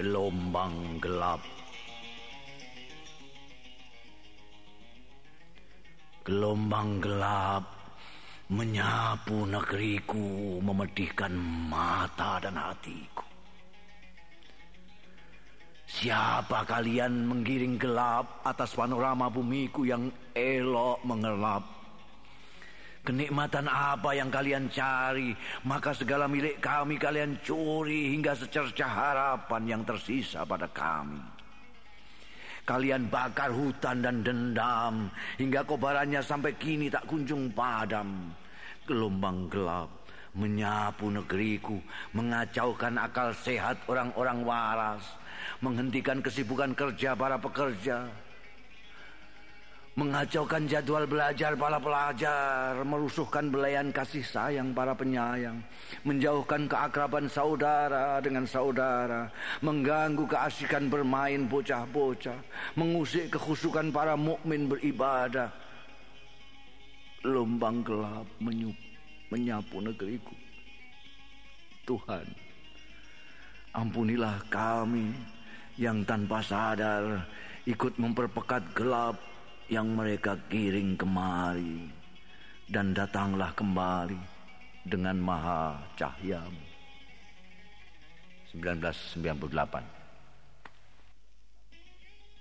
gelombang gelap. Gelombang gelap menyapu negeriku, memedihkan mata dan hatiku. Siapa kalian menggiring gelap atas panorama bumiku yang elok mengelap? Kenikmatan apa yang kalian cari, maka segala milik kami kalian curi hingga secercah harapan yang tersisa pada kami. Kalian bakar hutan dan dendam hingga kobarannya sampai kini tak kunjung padam. Gelombang gelap menyapu negeriku, mengacaukan akal sehat orang-orang waras, menghentikan kesibukan kerja para pekerja mengacaukan jadwal belajar para pelajar, merusuhkan belayan kasih sayang para penyayang, menjauhkan keakraban saudara dengan saudara, mengganggu keasikan bermain bocah-bocah, mengusik kekhusukan para mukmin beribadah. Lombang gelap menyup, menyapu negeriku. Tuhan, ampunilah kami yang tanpa sadar ikut memperpekat gelap yang mereka kiring kemari dan datanglah kembali dengan maha cahyamu. 1998